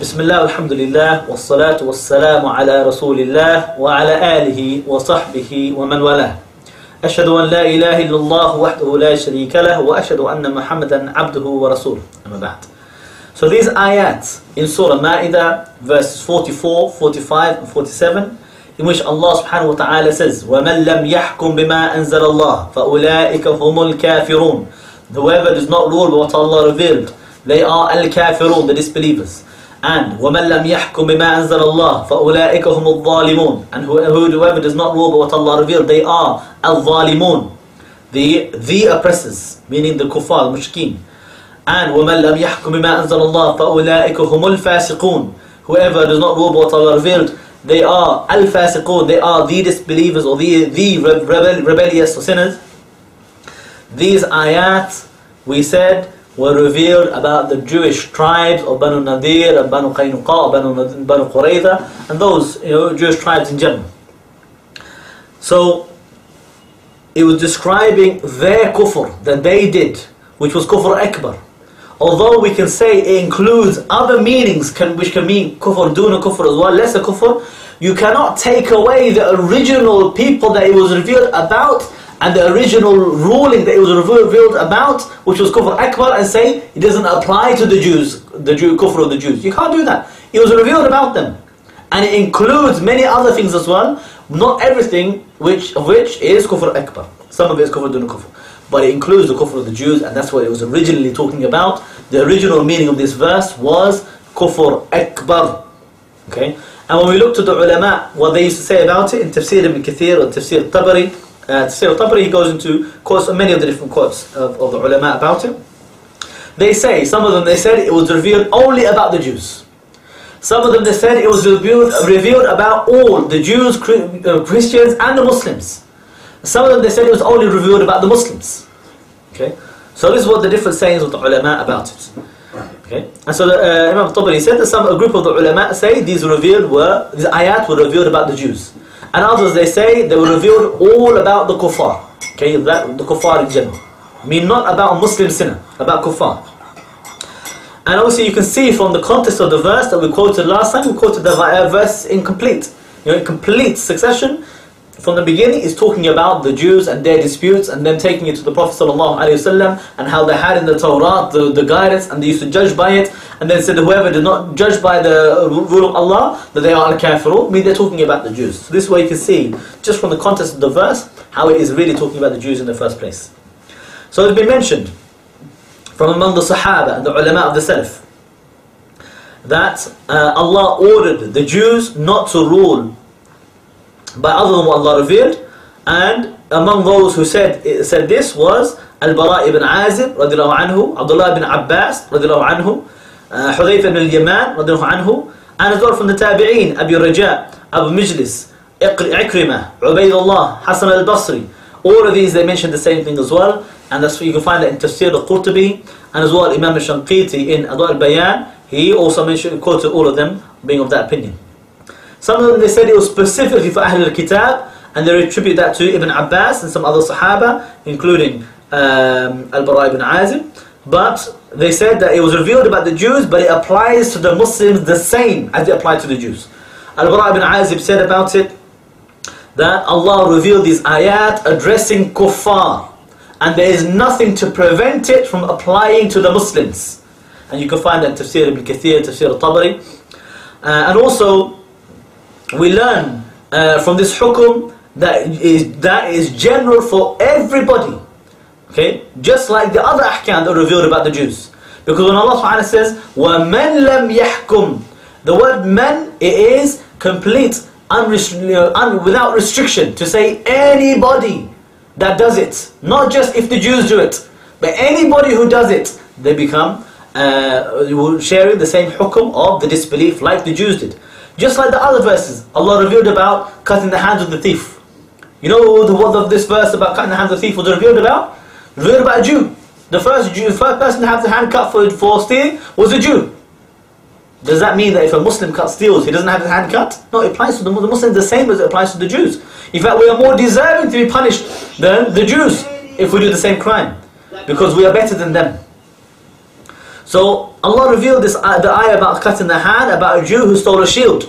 بسم الله والحمد لله والصلاة والسلام على رسول الله وعلى آله وصحبه ومن والاه أشهد أن لا إله إلا الله وحده لا شريك له وأشهد أن محمدا عبده ورسوله أما بعد So these ayats in Surah Ma'idah verses 44, 45 and 47 in which Allah subhanahu wa ta'ala says وَمَنْ لَمْ يَحْكُمْ بِمَا أَنزَلَ اللَّهِ فَأُولَٰئِكَ هُمُ الْكَافِرُونَ Whoever does not rule what Allah revealed they are al-kafirun, the disbelievers. and وَمَنْ لَمْ يَحْكُمْ بِمَا أَنزَلَ اللَّهِ فَأُولَٰئِكَ هُمُ الظَّالِمُونَ And whoever does not rule by what Allah revealed, they are al-zalimun, the, the oppressors, meaning the kuffar, the mushrikeen. And وَمَنْ لَمْ يَحْكُمْ بِمَا أَنزَلَ اللَّهِ فَأُولَٰئِكَ هُمُ الْفَاسِقُونَ Whoever does not rule by what Allah revealed, they are al-fasiqun, they are the disbelievers or the, the rebel, rebellious or sinners. These ayat, we said, were revealed about the Jewish tribes of Banu Nadir and Banu Qaynuqa, Banu, Banu Qurayza, and those you know, Jewish tribes in general. So, it was describing their kufr that they did, which was kufr akbar. Although we can say it includes other meanings can, which can mean kufr, duna kufr as well, lesser kufr, you cannot take away the original people that it was revealed about and the original ruling that it was revealed about, which was kufr akbar, and say it doesn't apply to the Jews, the Jew kufr of the Jews. You can't do that. It was revealed about them, and it includes many other things as well. Not everything, which of which is kufr akbar. Some of it is kufr dun kufr, but it includes the kufr of the Jews, and that's what it was originally talking about. The original meaning of this verse was kufr akbar. Okay, and when we look to the ulama, what they used to say about it in Tafsir ibn Kathir or Tafsir Tabari. Uh, Tafsir Tabari, he goes into quotes many of the different quotes of, of the ulama about it. They say, some of them they said it was revealed only about the Jews. Some of them they said it was revealed, revealed about all the Jews, Christians, and the Muslims. Some of them they said it was only revealed about the Muslims. Okay, so this is what the different sayings of the ulama about it. Okay, and so the, uh, Imam Tabari said that some a group of the ulama say these revealed were these ayat were revealed about the Jews. And others they say they were revealed all about the kuffar. Okay, that the kuffar in general. I mean not about Muslim sinner, about kuffar. And also you can see from the context of the verse that we quoted last time, we quoted the uh, verse incomplete. You know, in complete succession. From the beginning is talking about the Jews and their disputes and then taking it to the Prophet ﷺ and how they had in the Torah the, the guidance and they used to judge by it and then said whoever did not judge by the rule of Allah that they are al-kafirun. Mean they're talking about the Jews. So this way you can see just from the context of the verse how it is really talking about the Jews in the first place. So it's been mentioned from among the Sahaba and the ulama of the Salaf that uh, Allah ordered the Jews not to rule by other than what Allah revealed and among those who said said this was Al-Bara ibn Azib radiallahu anhu, Abdullah ibn Abbas radiallahu anhu, uh, Hudayf ibn al-Yaman radiallahu anhu, and as well from the Tabi'een, Abu Raja, Abu Mijlis, Ikrimah, Ubaidullah, Hassan al-Basri. All of these they mentioned the same thing as well, and that's you can find that in Tafsir al-Qurtubi, and as well Imam al-Shanqiti in Adwa al-Bayan, he also mentioned, quoted all of them being of that opinion. Some of them they said it was specifically for Ahl al-Kitab, and they attribute that to Ibn Abbas and some other Sahaba, including um, Al-Bara ibn Azib. But they said that it was revealed about the Jews, but it applies to the Muslims the same as it applied to the Jews. Al-Bara ibn Azib said about it that Allah revealed these ayat addressing kuffar, and there is nothing to prevent it from applying to the Muslims. And you can find that in Tafsir ibn Kathir, Tafsir al-Tabari. Uh, and also, we learn uh, from this hukum that is, that is general for everybody. Okay? Just like the other ahkam that are revealed about the Jews. Because when Allah subhanahu says, وَمَنْ لَمْ يَحْكُمْ The word man, it is complete, unrest- un- without restriction. To say anybody that does it. Not just if the Jews do it. But anybody who does it, they become uh, sharing the same hukum of the disbelief like the Jews did. Just like the other verses, Allah revealed about cutting the hands of the thief. You know the word of this verse about cutting the hands of the thief was revealed about? Revealed about a Jew. The first Jew, first person to have the hand cut for, for stealing was a Jew. Does that mean that if a Muslim cut steals, he doesn't have his hand cut? No, it applies to the, Muslims the same as it applies to the Jews. In fact, we are more deserving to be punished than the Jews if we do the same crime. Because we are better than them. So, Allah revealed this uh, the ayah about cutting the hand about a Jew who stole a shield.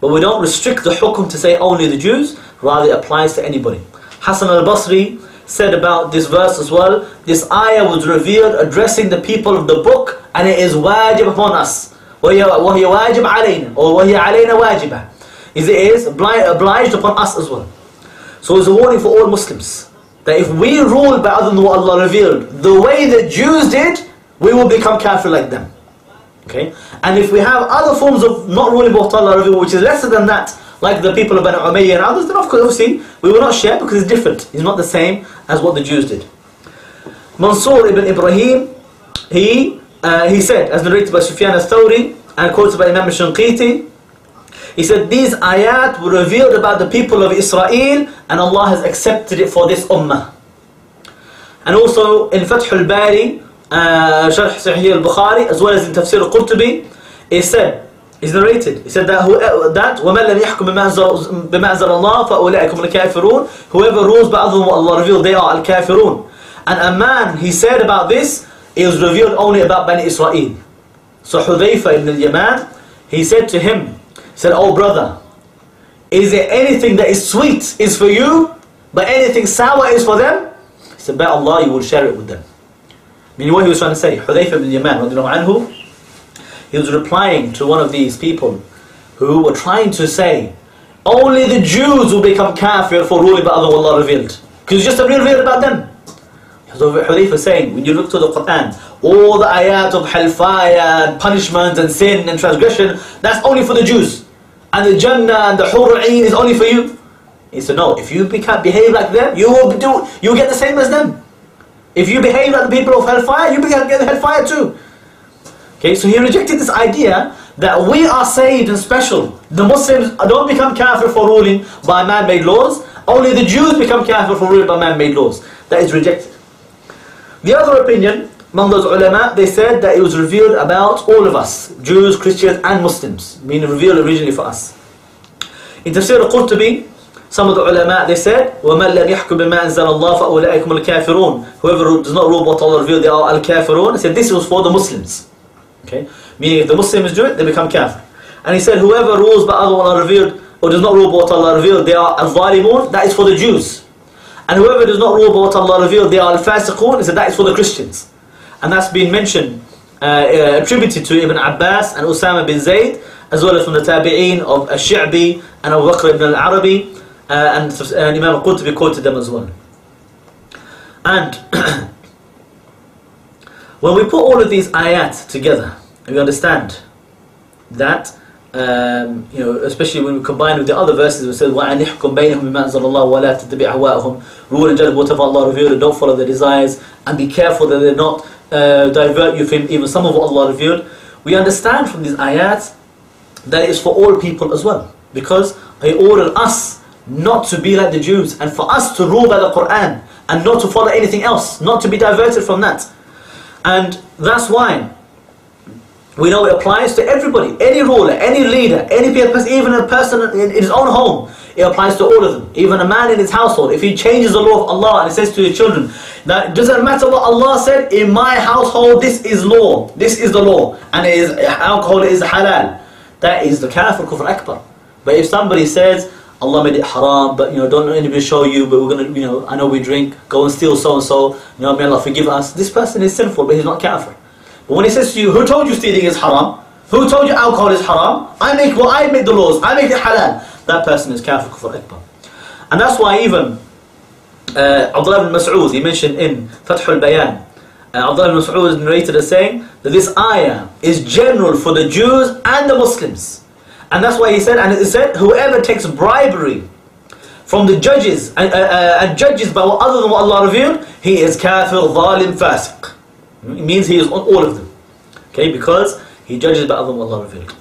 But we don't restrict the hukum to say only the Jews, rather it applies to anybody. Hassan al-Basri said about this verse as well, this ayah was revealed addressing the people of the book and it is wajib upon us. وهي واجب علينا or وهي علينا واجبة. Is it is obliged upon us as well. So it's a warning for all Muslims that if we rule by other than what Allah revealed, the way the Jews did, we will become kafir like them. Okay? And if we have other forms of not ruling revealed, which is lesser than that, like the people of Banu Umayyah and others, then of course, obviously, we will not share because it's different. It's not the same as what the Jews did. Mansur ibn Ibrahim, he, uh, he said, as narrated by Sufyan al-Thawri and quoted by Imam al-Shanqiti, he said, these ayat were revealed about the people of Israel and Allah has accepted it for this ummah. And also in Fath al-Bari, uh, Sharh Sahih al-Bukhari, as well as in Tafsir al-Qurtubi, he said, he's narrated, he said that, who, that وَمَنْ لَمْ يَحْكُمْ بِمَا أَنزَلَ اللَّهِ فَأُولَٰئِكُمُ الْكَافِرُونَ Whoever rules by other than what Allah revealed, they are al-kafirun. And a man, he said about this, it was revealed only about Bani Israel. So Hudayfa ibn al-Yaman, he said to him, he said, Oh brother, is there anything that is sweet is for you, but anything sour is for them? He said, By Allah, you will share it with them. Meaning what he was trying to say, Hudayfa ibn Yaman, anhu, he was replying to one of these people who were trying to say, only the Jews will become kafir for ruling by Allah revealed. Because it's just a revealed about them. So Hudayfa saying, when you look to the Quran, all the ayat of hellfire and punishment and sin and transgression, that's only for the Jews. And the Jannah and the Hur'een is only for you. He said, no, if you behave like them, you will do, you will get the same as them. If you behave like the people of hellfire, you begin to get hellfire too. Okay, so he rejected this idea that we are saved and special. The Muslims don't become kafir for ruling by man-made laws. Only the Jews become kafir for ruling by man-made laws. That is rejected. The other opinion among those ulama, they said that it was revealed about all of us, Jews, Christians and Muslims, meaning revealed originally for us. In Tafsir al-Qurtubi, some of the ulama, they said, وَمَنْ لَمْ يَحْكُمْ بِمَا أَنزَلَ اللَّهُ فَأُولَٰئِكُمُ الْكَافِرُونَ Whoever does not rule what Allah revealed, they are al-kafirun. He said this was for the Muslims. Okay? Meaning if the Muslims do it, they become kafir. And he said whoever rules by Allah revealed, or does not rule what Allah revealed, they are al-zalimun, that is for the Jews. And whoever does not rule what Allah revealed, they are al-fasiqun, he said that is for the Christians. And that's been mentioned, uh, uh, attributed to Ibn Abbas and Usama bin Zayd, as well as from the Tabi'een of Ash-Sha'bi and Abu Bakr ibn al-Arabi, uh, Uh, and, and uh, Imam Qurtubi quoted them as well. And when we put all of these ayat together, we understand that um, you know, especially when we combine with the other verses, we said, وَأَنِحْكُمْ بَيْنَهُمْ بِمَا أَنزَلَ اللَّهُ وَلَا تَتَّبِعْ أَهْوَاءَهُمْ Rule and judge whatever Allah revealed and don't follow their desires and be careful that they not uh, divert you from even some of what Allah revealed. We understand from these ayats that it is for all people as well because He ordered us not to be like the Jews and for us to rule by the Quran and not to follow anything else, not to be diverted from that. And that's why we know it applies to everybody, any ruler, any leader, any person, even a person in his own home. It applies to all of them. Even a man in his household, if he changes the law of Allah and he says to his children, that it doesn't matter what Allah said, in my household this is law, this is the law, and it is alcohol is halal. That is the kafir kufr akbar. But if somebody says, Allah made it haram, but you know, don't let anybody show you, but we're gonna, you know, I know we drink, go and steal so and so, you know, may Allah forgive us. This person is sinful, but he's not kafir. But when he says to you, who told you stealing is haram? Who told you alcohol is haram? I make well, I make the laws, I make it halal. That person is kafir kufr akbar. And that's why even uh, Abdullah ibn Mas'ud, he mentioned in Fath al-Bayan, uh, Abdullah ibn Mas'ud narrated as saying that this ayah is general for the Jews and the Muslims. And that's why he said, and it said, whoever takes bribery from the judges and, uh, uh, and judges by what other than what Allah revealed, he is kafir, zalim, fasiq. It means he is on all of them. Okay, because he judges by other than what Allah revealed.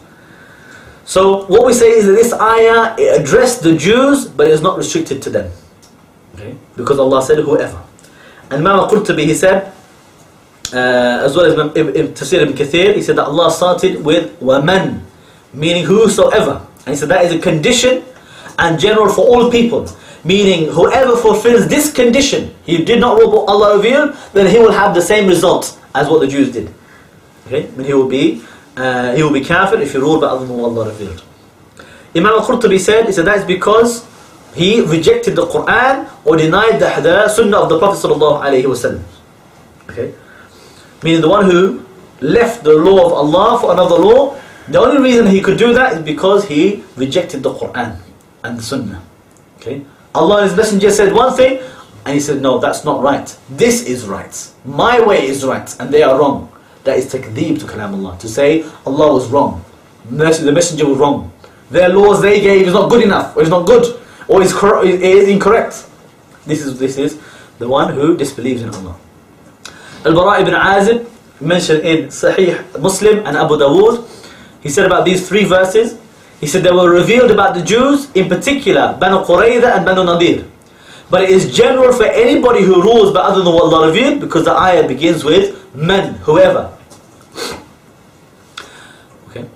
So what we say is that this ayah addressed the Jews, but it is not restricted to them. Okay, because Allah said whoever. And Imam al-Qurtubi, he said, uh, as well as Ibn Tafsir ibn Kathir, he said that Allah started with وَمَن, meaning whosoever. And he said that is a condition and general for all people. Meaning whoever fulfills this condition, he did not rule what Allah revealed, then he will have the same result as what the Jews did. Okay, and he will be uh, he will be kafir if he ruled by other than what Allah revealed. Imam al-Qurtubi said, he said that is because he rejected the Quran or denied the, the Sunnah of the Prophet sallallahu. Okay, meaning the one who left the law of Allah for another law. The only reason he could do that is because he rejected the Quran and the Sunnah. Okay, Allah and His Messenger said one thing, and he said, no, that's not right. This is right. My way is right, and they are wrong. That is takdeeb to kalam Allah. To say Allah was wrong. The messenger was wrong. Their laws they gave is not good enough, or is not good, or is, cor- is incorrect. This is, this is the one who disbelieves in Allah. Al-Bara ibn Azib mentioned in Sahih Muslim and Abu Dawood, he said about these three verses, he said they were revealed about the Jews, in particular, Banu Qurayza and Banu Nadir. But it is general for anybody who rules by other than what Allah revealed, because the ayah begins with man, whoever. Okay.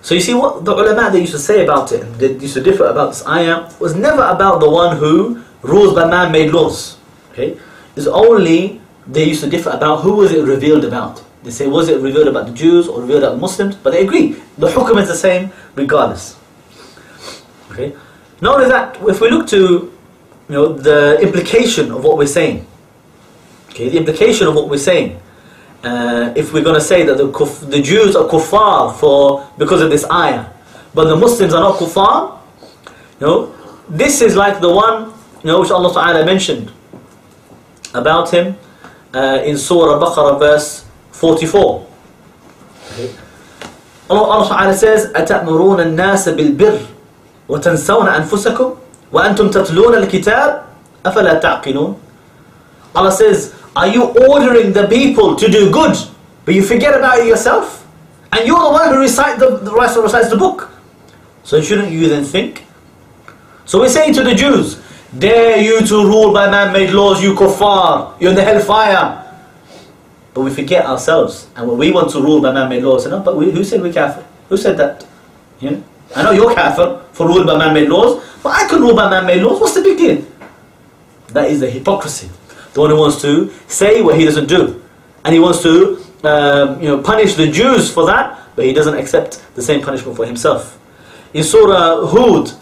So you see what the ulama they used to say about it, they used to differ about this ayah, was never about the one who rules by man-made laws. Okay. It's only they used to differ about who was it revealed about. They say, was it revealed about the Jews or revealed about Muslims? But they agree. The hukum is the same regardless. Okay. Not only that, if we look to you know, the implication of what we're saying, okay, the implication of what we're saying, uh, if we're going to say that the, kuf- the Jews are kuffar for, because of this ayah, but the Muslims are not kuffar, you know, this is like the one you know, which Allah Ta'ala mentioned about him uh, in Surah Baqarah verse 44. Okay. Allah, Allah Ta'ala says, أَتَأْمُرُونَ النَّاسَ بِالْبِرِّ وَتَنْسَوْنَ أَنفُسَكُمْ وَأَنْتُمْ تَتْلُونَ الْكِتَابِ أَفَلَا تَعْقِلُونَ Allah says, are you ordering the people to do good, but you forget about it yourself? And you're the one who recite the, the rest recites the book. So shouldn't you then think? So we're saying to the Jews, dare you to rule by man-made laws, you kuffar, you're in the hellfire. But we forget ourselves, and when we want to rule by man-made laws, no, but we, who said we're kafir? Who said that? You know? I know you're kafir for ruling by man-made laws, but I can rule by man-made laws, what's the big deal? That is the hypocrisy. The one who wants to say what he doesn't do. And he wants to um, you know, punish the Jews for that, but he doesn't accept the same punishment for himself. In Surah Hud,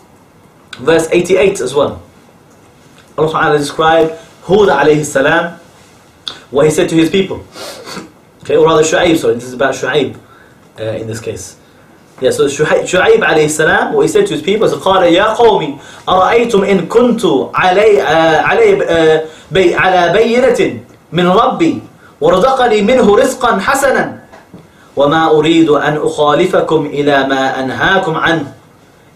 verse 88 as well, Allah Ta'ala described Hud alayhi salam, what he said to his people. Okay, or rather Shu'aib, sorry, this is about Shu'aib uh, in this case. Yeah, so Shu'aib alayhi salam, what he said to his people is, قال يا قومي أرأيتم إن كنت علي, علي بي على بينة من ربي ورزقني منه رزقا حسنا وما أريد أن أخالفكم إلى ما أنهاكم عنه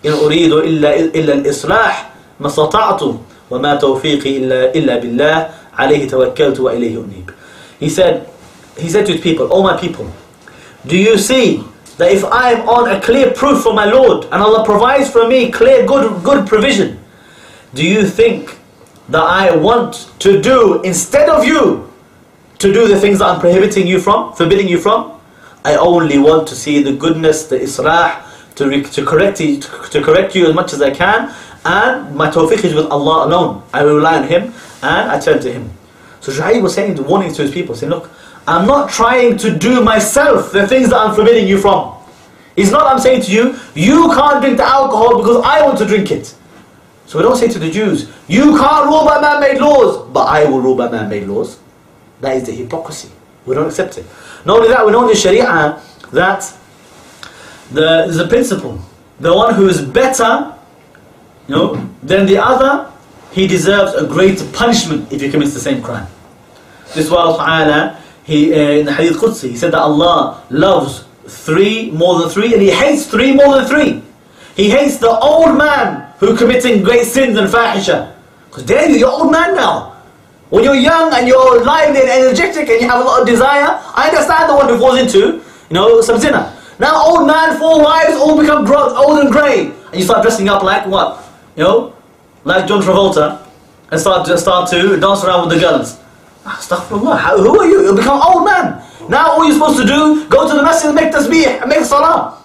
إن أريد إلا, إلا الإصلاح ما استطعت وما توفيقي إلا, إلا بالله عليه توكلت وإليه أنيب. He said, he said to his people, O my people, do you see that if I am on a clear proof from my Lord and Allah provides for me clear good, good provision, do you think that I want to do instead of you to do the things that I'm prohibiting you from, forbidding you from? I only want to see the goodness, the islah, to, to, correct you, to, to correct you as much as I can and my tawfiq is with Allah alone. I rely on Him and I turned to Him. So Shu'aib was saying, the warning to his people, saying, look, I'm not trying to do myself the things that I'm forbidding you from. It's not I'm saying to you, you can't drink the alcohol because I want to drink it. So we don't say to the Jews, you can't rule by man-made laws, but I will rule by man-made laws. That is the hypocrisy. We don't accept it. Not only that, we know in the Sharia that the, there's a principle. The one who is better you know, than the other, he deserves a greater punishment if he commits the same crime. This is why Allah he, uh, in the Hadith Qudsi, he said that Allah loves three more than three and he hates three more than three. He hates the old man who committing great sins and fahisha. Because there you, you're old man now. When you're young and you're lively and energetic and you have a lot of desire, I understand the one who falls into, you know, some sinner. Now old man, four wives, all become gross, old and grey. And you start dressing up like what? You know, like John Travolta. And start to, start to dance around with the girls. Astaghfirullah, How, who are you? You'll become old man. Now all you're supposed to do, go to the masjid and make tasbih and make salah.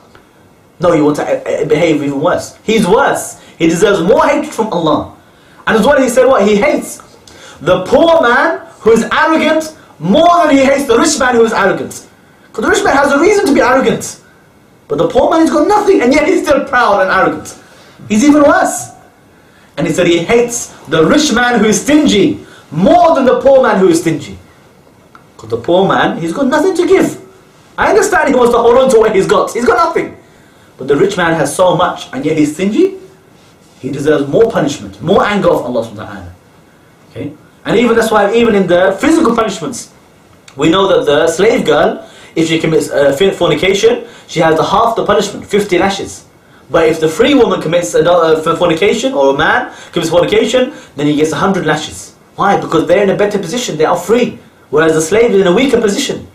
No, you want to uh, uh, behave even worse. He's worse. He deserves more hatred from Allah. And as well he said what? He hates the poor man who is arrogant more than he hates the rich man who is arrogant. Because the rich man has a reason to be arrogant. But the poor man has got nothing, and yet he's still proud and arrogant. He's even worse. And he said he hates the rich man who is stingy more than the poor man who is stingy. Because the poor man, he's got nothing to give. I understand he wants to hold on to what he's got. He's got nothing. But the rich man has so much, and yet he's stingy. He deserves more punishment, more anger of Allah subhanahu wa ta'ala. Okay? And even that's why, even in the physical punishments, we know that the slave girl, if she commits uh, fornication, she has the half the punishment, 50 lashes. But if the free woman commits uh, fornication, or a man commits fornication, then he gets 100 lashes. Why? Because they're in a better position, they are free. Whereas the slave is in a weaker position.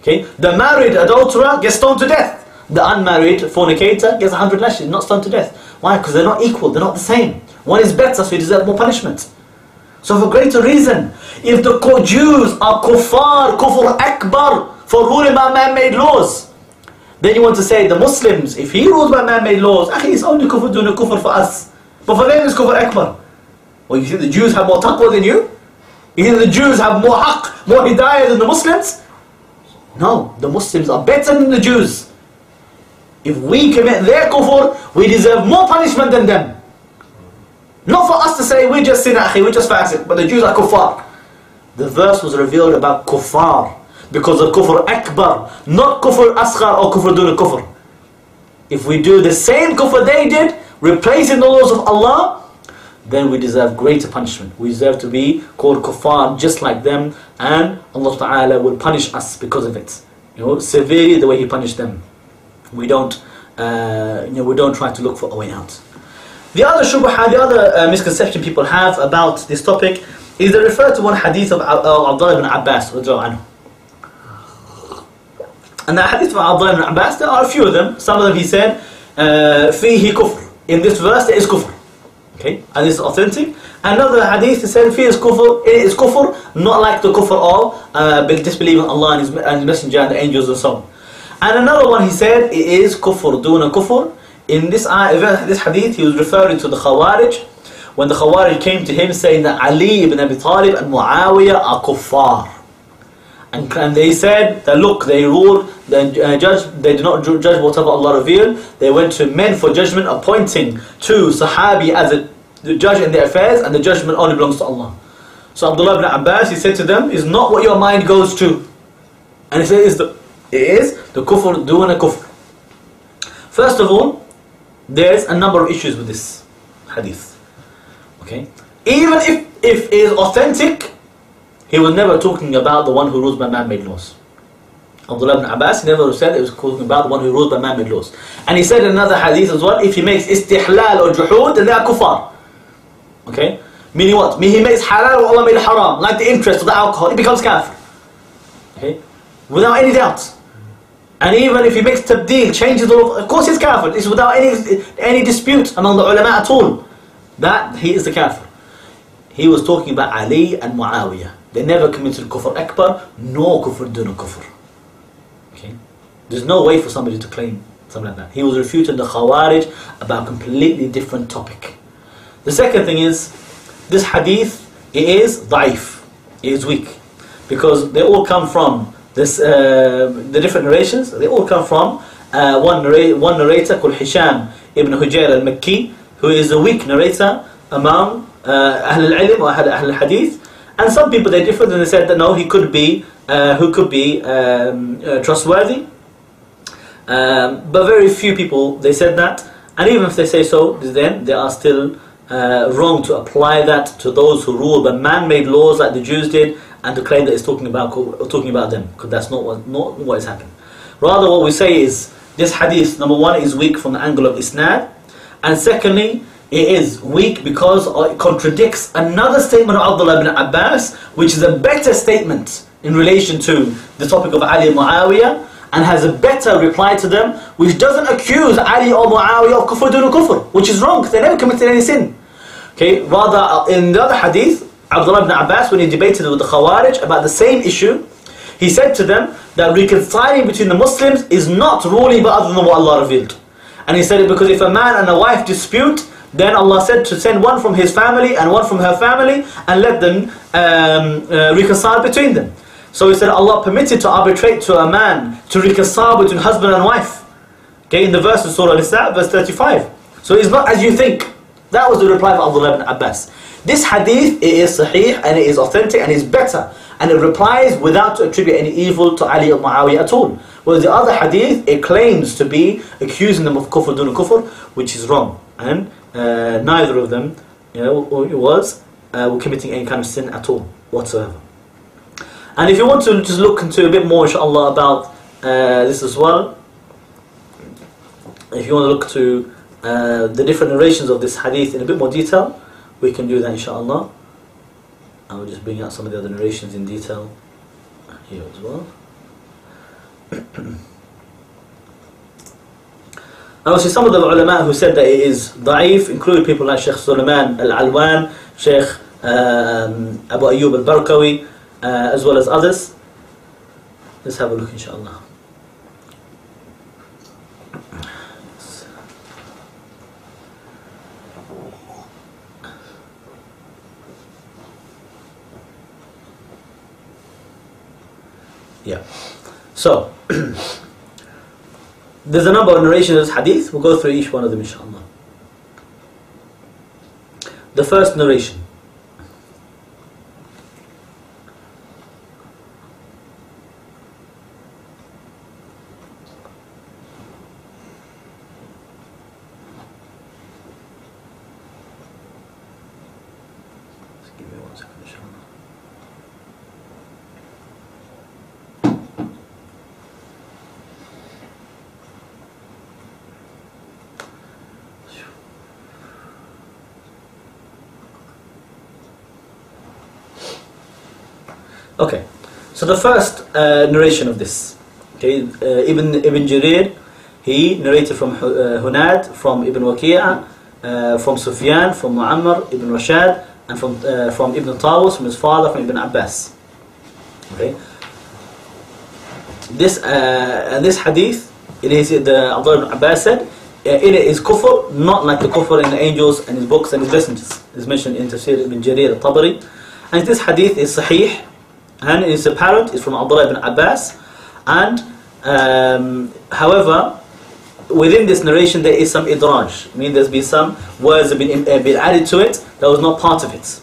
Okay? The married adulterer gets stoned to death. The unmarried fornicator gets 100 lashes, not stoned to death. Why? Because they're not equal, they're not the same. One is better, so he deserves more punishment. So for greater reason, if the Jews are kuffar, kufr akbar, for ruling by man-made laws, then you want to say the Muslims, if he rules by man-made laws, akhi, it's only kufr duna kufr for us. But for them it's kufr akbar. Well, you think the Jews have more taqwa than you? You think the Jews have more haqq, more hidayah than the Muslims? No, the Muslims are better than the Jews. If we commit their kufr, we deserve more punishment than them. Not for us to say we're just sin akhi, we just fasiq, but the Jews are kuffar. The verse was revealed about kuffar because of kufr akbar, not kufr asghar or kufr dun kufr. If we do the same kufr they did, replacing the laws of Allah, then we deserve greater punishment. We deserve to be called kuffar just like them, and Allah Ta'ala will punish us because of it. You know, severely the way He punished them. We don't, uh, you know, we don't try to look for a way out. The other shubha, the other uh, misconception people have about this topic is they refer to one hadith of uh, Abdullah ibn Abbas. And that hadith of Abdullah ibn Abbas, there are a few of them. Some of them he said, فيه كفر. In this verse there is kufr. Okay, and this is authentic. Another hadith is said, "Fear is kufr." It is kufr, not like the kufr of uh, disbelieving Allah and His, and His Messenger and the angels and so on. And another one he said, it is kufr, duna kufr. In this this hadith, he was referring to the Khawarij. When the Khawarij came to him saying that Ali ibn Abi Talib and Muawiyah are kuffar. And, and they said that look, they ruled, the uh, judge, they did not judge whatever Allah revealed. They went to men for judgment, appointing two Sahabi as a judge in their affairs, and the judgment only belongs to Allah. So Abdullah ibn Abbas, he said to them, is not what your mind goes to. And he said, is the, it is the kufr duna kufr. First of all, there's a number of issues with this hadith. Okay? Even if, if it is authentic, he was never talking about the one who rules by man-made laws. Abdullah ibn Abbas never said it was talking about the one who rules by man-made laws. And he said in another hadith as well, if he makes istihlal or juhud, then they are kuffar. Okay? Meaning what? Meaning he makes halal or Allah made haram, like the interest of the alcohol, he becomes kafir. Okay? Without any doubt. And even if he makes tabdeel, changes the law, of course he's kafir. It's without any, any dispute among the ulama at all. That he is the kafir. He was talking about Ali and Muawiyah. They never committed kufr akbar, nor kufr dun kufr. Okay? There's no way for somebody to claim something like that. He was refuting the Khawarij about a completely different topic. The second thing is, this hadith, it is daif, it is weak. Because they all come from this, uh, the different narrations, they all come from uh, one, narr one narrator called Hisham ibn Hujayr al-Makki, who is a weak narrator among uh, Ahl al-Ilm or Ahl al-Hadith. And some people they differed and they said that no, he could be, uh, who could be um, uh, trustworthy. Um, but very few people they said that, and even if they say so, then they are still uh, wrong to apply that to those who rule by man-made laws like the Jews did, and to claim that it's talking about talking about them, because that's not what not what has happened. Rather, what we say is this hadith number one is weak from the angle of isnad, and secondly, it is weak because it contradicts another statement of Abdullah ibn Abbas, which is a better statement in relation to the topic of Ali and Muawiyah, and has a better reply to them, which doesn't accuse Ali or Muawiyah of kufr dun kufr, which is wrong, they never committed any sin. Okay, rather uh, in the other hadith, Abdullah ibn Abbas, when he debated with the Khawarij about the same issue, he said to them that reconciling between the Muslims is not ruling but other than what Allah revealed. And he said it because if a man and a wife dispute, then Allah said to send one from his family and one from her family and let them um, uh, reconcile between them. So he said Allah permitted to arbitrate to a man to reconcile between husband and wife. Okay, in the verse of Surah Nisa, verse 35. So it's not as you think. That was the reply of Abdullah ibn Abbas. This hadith it is sahih and it is authentic and it's better. And it replies without to attribute any evil to Ali or Muawiyah at all. Whereas the other hadith, it claims to be accusing them of kufr dun kufr, which is wrong. And uh, neither of them you know, was uh, committing any kind of sin at all, whatsoever. And if you want to just look into a bit more, inshallah, about uh, this as well, if you want to look to uh, the different narrations of this hadith in a bit more detail, we can do that inshallah. I will just bring out some of the other narrations in detail here as well. and obviously some of the ulama who said that it is da'if include people like Sheikh Sulaiman al-Alwan, Sheikh um, Abu Ayyub al-Barkawi, uh, as well as others. Let's have a look inshallah. Yeah. So, there's a number of narrations of hadith. We'll go through each one of them, inshallah. The first narration. Okay, so the first uh, narration of this, okay, uh, Ibn Ibn Jarir, he narrated from uh, Hunad, from Ibn Waqi'a, uh, from Sufyan, from Muammar, Ibn Rashad, and from uh, from Ibn Tawus, from his father, from Ibn Abbas. Okay, this uh, and this hadith, it is the Abdullah ibn Abbas said, in it is kufr, not like the kufr in the angels and his books and his messengers. It's mentioned in Tafsir Ibn Jarir al-Tabari. And this hadith is sahih, and it's apparent it's from Abdullah ibn Abbas and um, however within this narration there is some idraj I mean there's been some words have been, uh, been added to it that was not part of it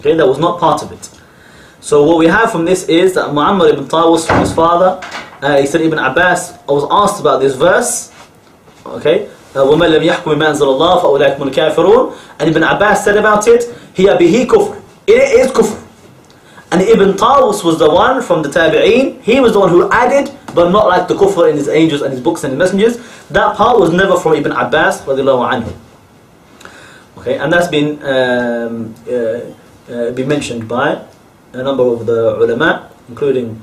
okay that was not part of it so what we have from this is that Muammar ibn Tawus from his father uh, he said Ibn Abbas I was asked about this verse okay وَمَنْ لَمْ يَحْكُمِ مَا أَنزَلَ اللَّهُ فَأُولَٰئِكُمُ الْكَافِرُونَ and Ibn Abbas said about it هِيَ بِهِ كُفْرٌ it is kufr and Ibn Tawus was the one from the Tabi'een. He was the one who added, but not like the kufr in his angels and his books and his messengers. That part was never from Ibn Abbas anhu. Okay, and that's been um, uh, uh, been mentioned by a number of the ulama, including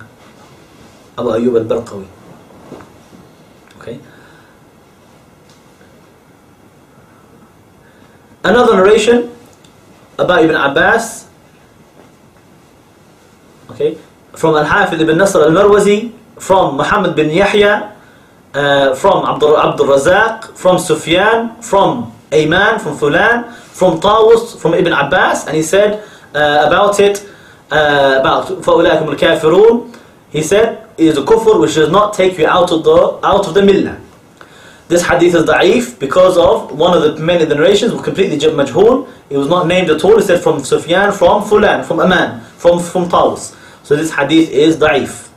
Abu Ayyub al-Barqawi. Okay. Another narration about Ibn Abbas okay, from Al-Hafidh ibn Nasr al-Marwazi, from Muhammad bin Yahya, uh, from Abdul, Abdul Razak, from Sufyan, from Ayman, from Fulan, from Tawus, from Ibn Abbas, and he said uh, about it, uh, about فَأُولَٰئِكُمُ الْكَافِرُونَ He said, it is a kufr which does not take you out of the, out of the millah. This hadith is da'if because of one of the many narrations was completely majhul. It was not named at all. He said from Sufyan, from Fulan, from Aman, from, from Tawus. So this hadith is da'if.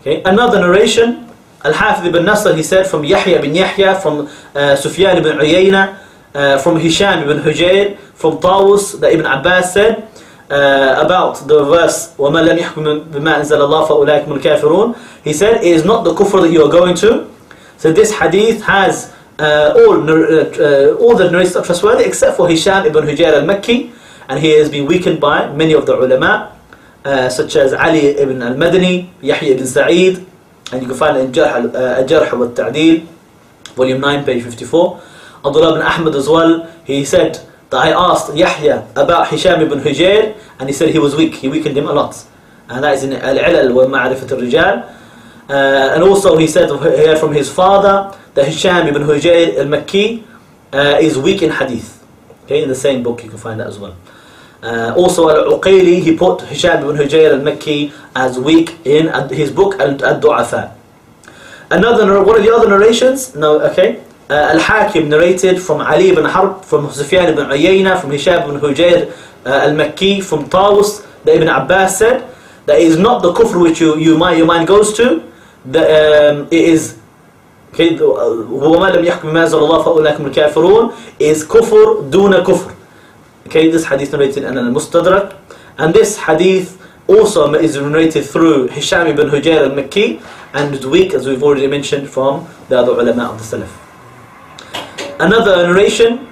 Okay. Another narration, Al-Hafidh ibn Nasr, he said from Yahya ibn Yahya, from uh, Sufyan ibn Uyayna, uh, from Hisham ibn Hujayr, from Tawus, that Ibn Abbas said, uh, about the verse وَمَا لَمْ يَحْكُمْ بِمَا أَنزَلَ اللَّهُ فَأُولَٰئِكُمُ الْكَافِرُونَ He said, it is not the kufr that you are going to. so this hadith has uh, all, uh, uh, all the narrators are trustworthy except for Hisham ibn Hujayr al-Makki and he has been weakened by many of the ulama uh, such as Ali ibn al-Madani, Yahya ibn Sa'id, and you can find it in Jarh, uh, Jarh wa Ta'dil, volume 9, page 54. Abdullah ibn Ahmad as well, he said that I asked Yahya about Hisham ibn Hujayr, and he said he was weak, he weakened him a lot. And that is in Al-Ilal wa Ma'rifat al-Rijal. Uh, and also he said he heard from his father that Hisham ibn Hujayr al-Makki uh, is weak in hadith. Okay, in the same book you can find that as well. Uh, also, Al-Uqayli, he put Hisham ibn Hujayr al-Makki as weak in his book Al-Du'afa. Another, one of the other narrations, no, okay, uh, Al-Hakim narrated from Ali ibn Harb, from Sufyan ibn Uyayna, from Hisham ibn Hujayr uh, al-Makki, from Tawus, that Ibn Abbas said, that is not the kufr which you, you your mind goes to, that um, it is okay, وَمَا لَمْ يَحْكُمْ مَا زَلَ اللَّهُ فَأُولَٰئِكُمُ الْكَافِرُونَ is kufr duna kufr. Okay, this hadith narrated in al-Mustadrak. And this hadith also is narrated through Hisham ibn Hujayr al-Makki and is weak as we've already mentioned from the other ulama of the Salaf. Another narration,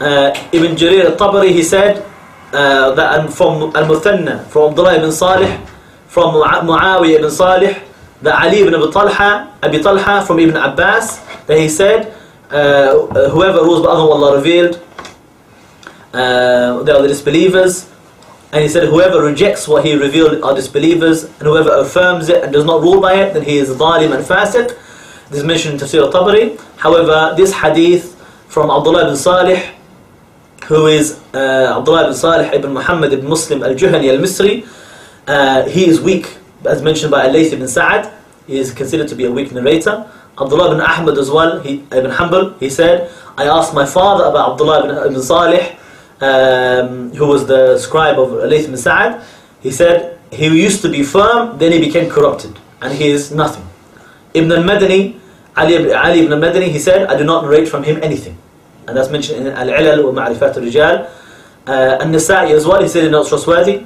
uh, Ibn Jarir al-Tabari, he said uh, that from al-Muthanna, from Abdullah ibn Salih, from Muawiyah ibn Salih, that Ali ibn Abi Talha, Abi Talha from Ibn Abbas, that he said, uh, whoever rules by Allah revealed, uh, they are the disbelievers. And he said, whoever rejects what he revealed are disbelievers, and whoever affirms it and does not rule by it, then he is zalim and fasiq. This is mentioned in Tafsir al-Tabari. However, this hadith from Abdullah ibn Salih, who is uh, Abdullah ibn Salih ibn Muhammad ibn Muslim al-Juhani al-Misri, uh, he is weak, as mentioned by Al-Layth ibn Sa'ad. He is considered to be a weak narrator. Abdullah ibn Ahmad as well, he, ibn Hanbal, he said, I asked my father about Abdullah ibn, ibn Salih, um, who was the scribe of Layth ibn Sa'ad, he said he used to be firm, then he became corrupted, and he is nothing. Ibn al-Madani, Ali, Ali ibn al-Madani, he said, I do not narrate from him anything. And that's mentioned in Al-Ilal wa Ma'rifat al-Rijal. Uh, An-Nasa'i as well, he said he's not trustworthy.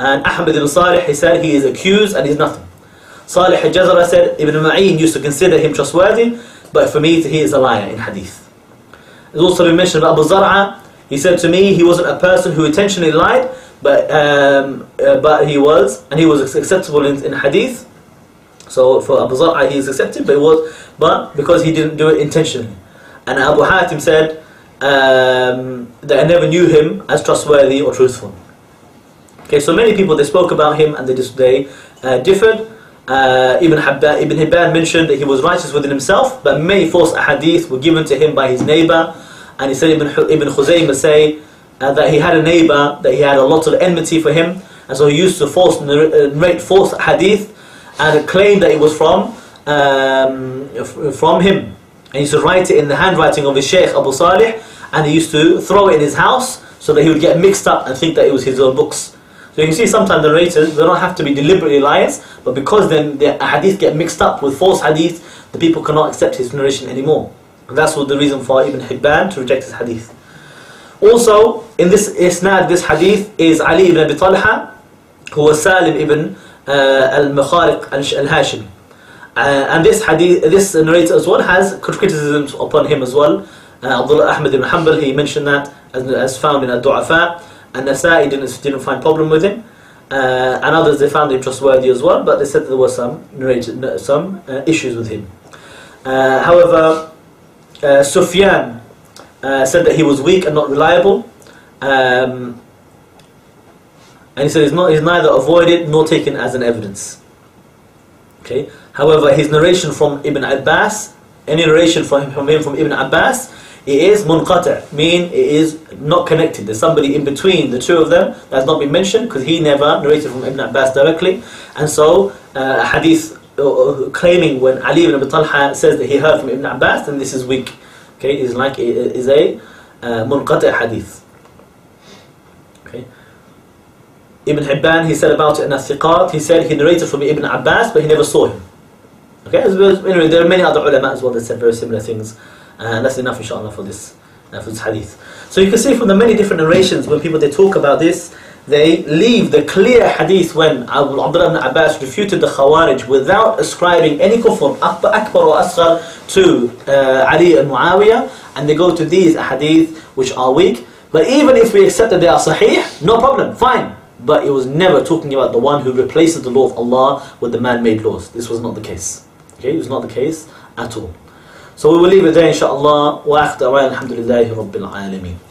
And Ahmad ibn Salih, he said he is accused and he's nothing. Salih al-Jazara said Ibn Ma'in used to consider him trustworthy, but for me he is a liar in hadith. It's also been mentioned about Abu Zar'a, he said to me he wasn't a person who intentionally lied, but um, uh, but he was, and he was acceptable in, in hadith. So for Abu Zar'a he is accepted, but was, but because he didn't do it intentionally. And Abu Hatim said um, that I never knew him as trustworthy or truthful. Okay, so many people they spoke about him and they just they uh, differed. Uh, Ibn, Habba, Ibn Hibban mentioned that he was righteous within himself, but many false hadith were given to him by his neighbor and he said Ibn, Ibn Khuzaymah say uh, that he had a neighbor, that he had a lot of enmity for him, and so he used to false, narrate false hadith and claim that it was from, um, from him. And he used to write it in the handwriting of his Shaykh Abu Salih, and he used to throw it in his house so that he would get mixed up and think that it was his own books. So you see sometimes the narrators, they don't have to be deliberately liars, but because then the hadith get mixed up with false hadith, the people cannot accept his narration anymore. And that's what the reason for Ibn Hibban to reject his hadith. Also, in this isnad, this hadith is Ali ibn Abi Talha, who was Salim ibn uh, al-Mukhariq al-Hashim. Uh, and this hadith, this narrator as well has criticisms upon him as well. Uh, Abdullah Ahmad ibn Hanbal, he mentioned that as, as found in Al-Du'afa. And Nasa'i didn't, didn't find problem with him. Uh, and others, they found him trustworthy as well, but they said there were some, narrated, some uh, issues with him. Uh, however, uh, Sufyan uh, said that he was weak and not reliable. Um, and he said he's, not, he's neither avoided nor taken as an evidence. Okay. However, his narration from Ibn Abbas, any narration from, from him from Ibn Abbas, it is munqata, mean it is not connected. There's somebody in between the two of them that has not been mentioned because he never narrated from Ibn Abbas directly. And so, uh, hadith claiming when Ali ibn Abi Talha says that he heard from Ibn Abbas, then this is weak. Okay, is like is a uh, munqati hadith. Okay. Ibn Hibban, he said about it in Athiqat, he said he narrated from Ibn Abbas, but he never saw him. Okay, anyway, there are many other ulama as well that said very similar things, and that's enough, inshallah, for this, uh, for this hadith. So you can see from the many different narrations when people they talk about this, they leave the clear hadith when Abu Abdullah ibn Abbas refuted the Khawarij without ascribing any kufr, akbar or asghar, to uh, Ali and Muawiyah, and they go to these hadith which are weak. But even if we accept that they are sahih, no problem, fine. But it was never talking about the one who replaces the law of Allah with the man-made laws. This was not the case. Okay, it was not the case at all. So we will leave it there inshallah. Wa alhamdulillahi rabbil alameen.